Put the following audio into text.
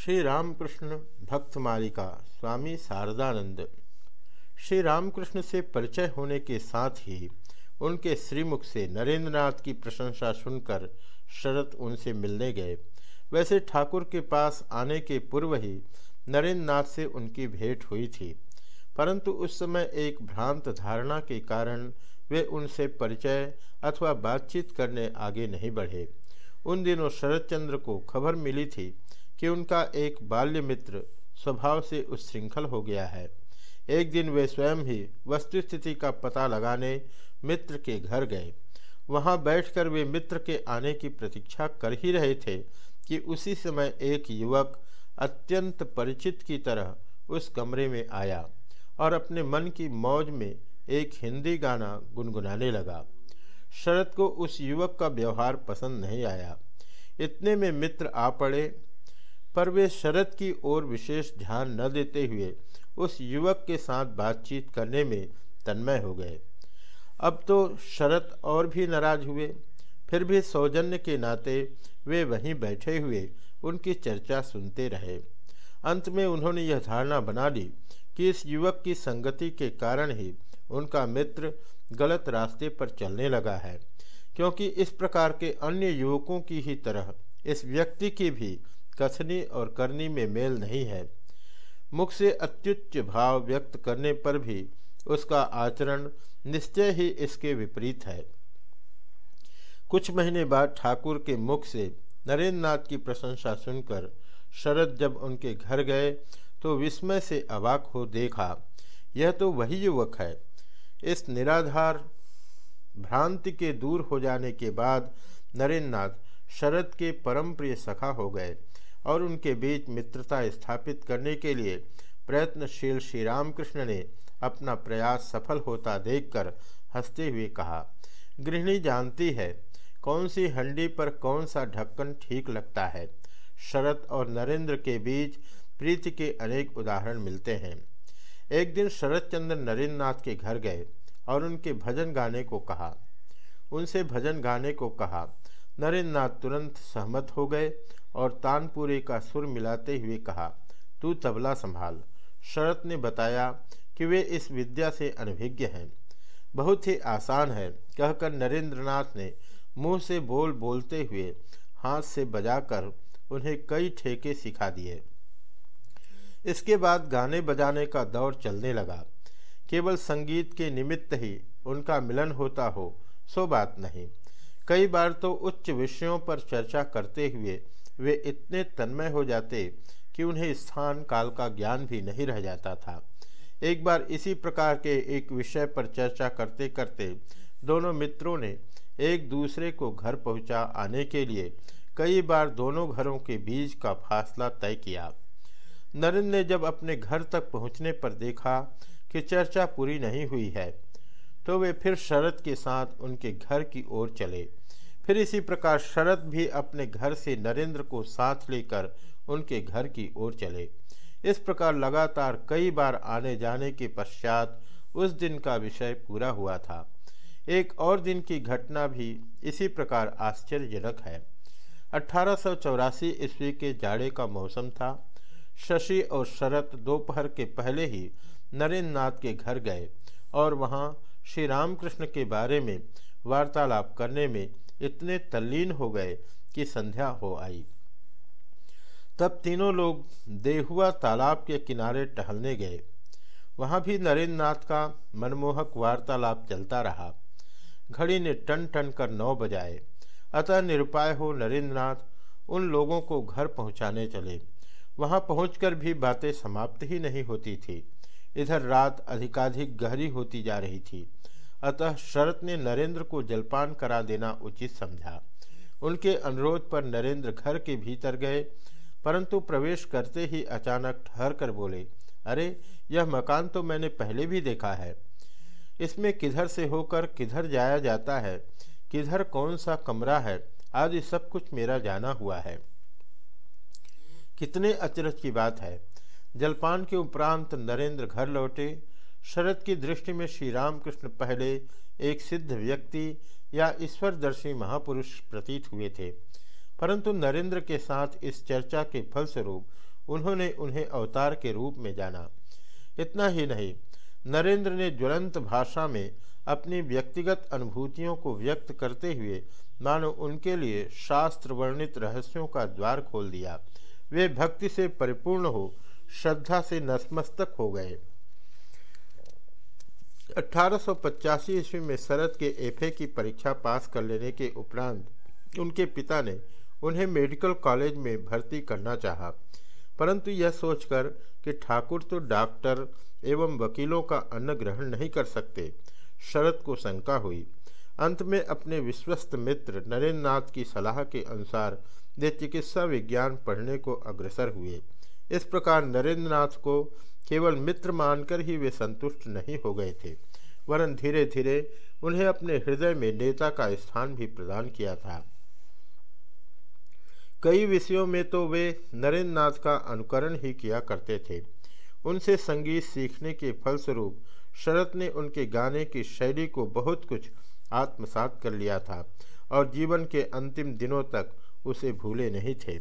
श्री रामकृष्ण भक्त मालिका स्वामी शारदानंद। श्री रामकृष्ण से परिचय होने के साथ ही उनके श्रीमुख से नरेंद्रनाथ की प्रशंसा सुनकर शरद उनसे मिलने गए। वैसे ठाकुर के पास आने के पूर्व ही नरेंद्रनाथ से उनकी भेंट हुई थी, परंतु उस समय एक भ्रांत धारणा के कारण वे उनसे परिचय अथवा बातचीत करने आगे नहीं बढ़े। उन दिनों शरद चंद्र को खबर मिली थी कि उनका एक बाल्य मित्र स्वभाव से उच्छृंखल हो गया है। एक दिन वे स्वयं ही वस्तुस्थिति का पता लगाने मित्र के घर गए। वहाँ बैठकर वे मित्र के आने की प्रतीक्षा कर ही रहे थे कि उसी समय एक युवक अत्यंत परिचित की तरह उस कमरे में आया और अपने मन की मौज में एक हिंदी गाना गुनगुनाने लगा। शरद को उस युवक का व्यवहार पसंद नहीं आया। इतने में मित्र आ पड़े पर वे शरद की ओर विशेष ध्यान न देते हुए उस युवक के साथ बातचीत करने में तन्मय हो गए। अब तो शरद और भी नाराज़ हुए। फिर भी सौजन्य के नाते वे वहीं बैठे हुए उनकी चर्चा सुनते रहे। अंत में उन्होंने यह धारणा बना ली कि इस युवक की संगति के कारण ही उनका मित्र गलत रास्ते पर चलने लगा है, क्योंकि इस प्रकार के अन्य युवकों की ही तरह इस व्यक्ति की भी कथनी और करनी में मेल नहीं है। मुख से अत्युच्च भाव व्यक्त करने पर भी उसका आचरण निश्चय ही इसके विपरीत है। कुछ महीने बाद ठाकुर के मुख से नरेंद्र की प्रशंसा सुनकर शरद जब उनके घर गए तो विस्मय से अवाक हो देखा, यह तो वही युवक है। इस निराधार भ्रांति के दूर हो जाने के बाद नरेंद्र शरद के परम प्रिय सखा हो गए। और उनके बीच मित्रता स्थापित करने के लिए प्रयत्नशील श्री रामकृष्ण ने अपना प्रयास सफल होता देखकर हँसते हुए कहा, गृहिणी जानती है कौन सी हंडी पर कौन सा ढक्कन ठीक लगता है। शरद और नरेंद्र के बीच प्रीति के अनेक उदाहरण मिलते हैं। एक दिन शरद चंद्र नरेंद्र नाथ के घर गए और उनके भजन गाने को कहा। उनसे भजन गाने को कहा। नरेंद्र नाथ तुरंत सहमत हो गए और तानपुरे का सुर मिलाते हुए कहा, तू तबला संभाल। शरत ने बताया कि वे इस विद्या से अनभिज्ञ हैं। बहुत ही आसान है, कहकर नरेंद्रनाथ ने मुँह से बोल बोलते हुए हाथ से बजाकर उन्हें कई ठेके सिखा दिए। इसके बाद गाने बजाने का दौर चलने लगा। केवल संगीत के निमित्त ही उनका मिलन होता हो, सो बात नहीं। कई बार तो उच्च विषयों पर चर्चा करते हुए वे इतने तन्मय हो जाते कि उन्हें स्थान काल का ज्ञान भी नहीं रह जाता था। एक बार इसी प्रकार के एक विषय पर चर्चा करते करते दोनों मित्रों ने एक दूसरे को घर पहुँचा आने के लिए कई बार दोनों घरों के बीच का फासला तय किया। नरेंद्र ने जब अपने घर तक पहुँचने पर देखा कि चर्चा पूरी नहीं हुई है तो वे फिर शरद के साथ उनके घर की ओर चले। फिर इसी प्रकार शरद भी अपने घर से नरेंद्र को साथ लेकर उनके घर की ओर चले। इस प्रकार लगातार कई बार आने जाने के पश्चात उस दिन का विषय पूरा हुआ था। एक और दिन की घटना भी इसी प्रकार आश्चर्यजनक है। अठारह सौ चौरासी ईस्वी के जाड़े का मौसम था। शशि और शरत दोपहर के पहले ही नरेंद्र नाथ के घर गए और वहाँ श्री रामकृष्ण के बारे में वार्तालाप करने में इतने तल्लीन हो गए कि संध्या हो आई। तब तीनों लोग देहुआ तालाब के किनारे टहलने गए। वहाँ भी नरेंद्र नाथ का मनमोहक वार्तालाप चलता रहा। घड़ी ने टन टन कर नौ बजाए। अतः निरुपाय हो नरेंद्र नाथ उन लोगों को घर पहुँचाने चले। वहाँ पहुँच भी बातें समाप्त ही नहीं होती थी। इधर रात अधिकाधिक गहरी होती जा रही थी। अतः शरत ने नरेंद्र को जलपान करा देना उचित समझा। उनके अनुरोध पर नरेंद्र घर के भीतर गए, परंतु प्रवेश करते ही अचानक ठहर कर बोले, अरे, यह मकान तो मैंने पहले भी देखा है। इसमें किधर से होकर किधर जाया जाता है, किधर कौन सा कमरा है, आदि सब कुछ मेरा जाना हुआ है। कितने अचरज की बात है। जलपान के उपरांत नरेंद्र घर लौटे शरद की दृष्टि में श्री रामकृष्ण पहले एक सिद्ध व्यक्ति या ईश्वरदर्शी महापुरुष प्रतीत हुए थे। परंतु नरेंद्र के साथ इस चर्चा के फलस्वरूप उन्होंने उन्हें अवतार के रूप में जाना। इतना ही नहीं, नरेंद्र ने ज्वलंत भाषा में अपनी व्यक्तिगत अनुभूतियों को व्यक्त करते हुए मानो उनके लिए शास्त्र वर्णित रहस्यों का द्वार खोल दिया। वे भक्ति से परिपूर्ण हो, श्रद्धा से नतमस्तक हो गए। अठारह ईस्वी में शरद के एफए की परीक्षा पास कर लेने के उपरांत उनके पिता ने उन्हें मेडिकल कॉलेज में भर्ती करना चाहा। परंतु यह सोचकर कि ठाकुर तो डॉक्टर एवं वकीलों का अन्न ग्रहण नहीं कर सकते, शरद को शंका हुई। अंत में अपने विश्वस्त मित्र नरेंद्र नाथ की सलाह के अनुसार वे चिकित्सा विज्ञान पढ़ने को अग्रसर हुए। इस प्रकार नरेंद्र नाथ को केवल मित्र मानकर ही वे संतुष्ट नहीं हो गए थे, वरन धीरे धीरे उन्हें अपने हृदय में नेता का स्थान भी प्रदान किया था। कई विषयों में तो वे नरेंद्र नाथ का अनुकरण ही किया करते थे। उनसे संगीत सीखने के फलस्वरूप शरद ने उनके गाने की शैली को बहुत कुछ आत्मसात कर लिया था और जीवन के अंतिम दिनों तक उसे भूले नहीं थे।